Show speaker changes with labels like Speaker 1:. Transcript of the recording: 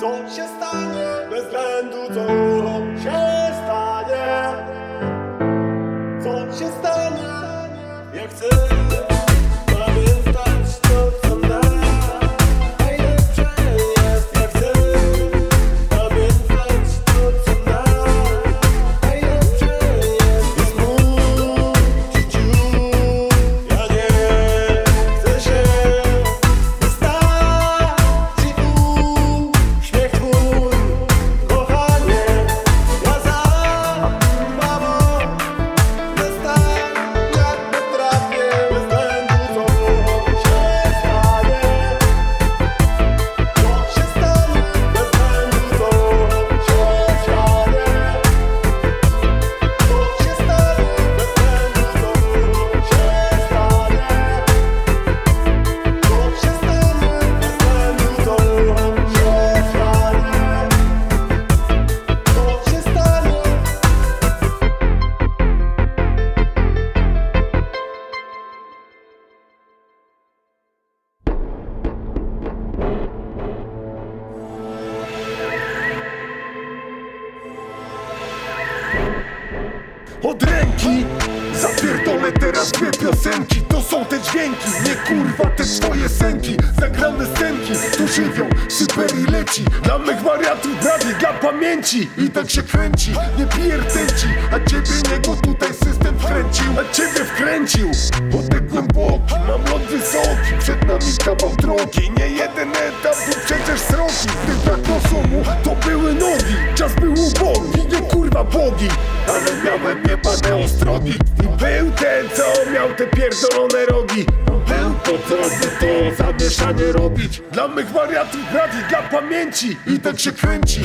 Speaker 1: Co się stanie bez względu co
Speaker 2: Od ręki Zapierdolę teraz dwie piosenki. To są te dźwięki, nie kurwa te twoje senki Zagrane scenki, tu żywią, i leci. Dla mych wariatów brawi, dla pamięci I tak się kręci, nie pierdęci A ciebie niego tutaj system wkręcił. A ciebie wkręcił. Oddech głęboki, mam lot wysoki. Przed nami kawał drogi. Nie jeden etap, był przecież sroki Gdy brak rozumu, to były nogi bogi Ale miałem niebane ostrogi I był ten, co miał te pierdolone rogi. Był po co by to zamieszanie robić. Dla mych wariatów brawi, dla pamięci. I tak się kręci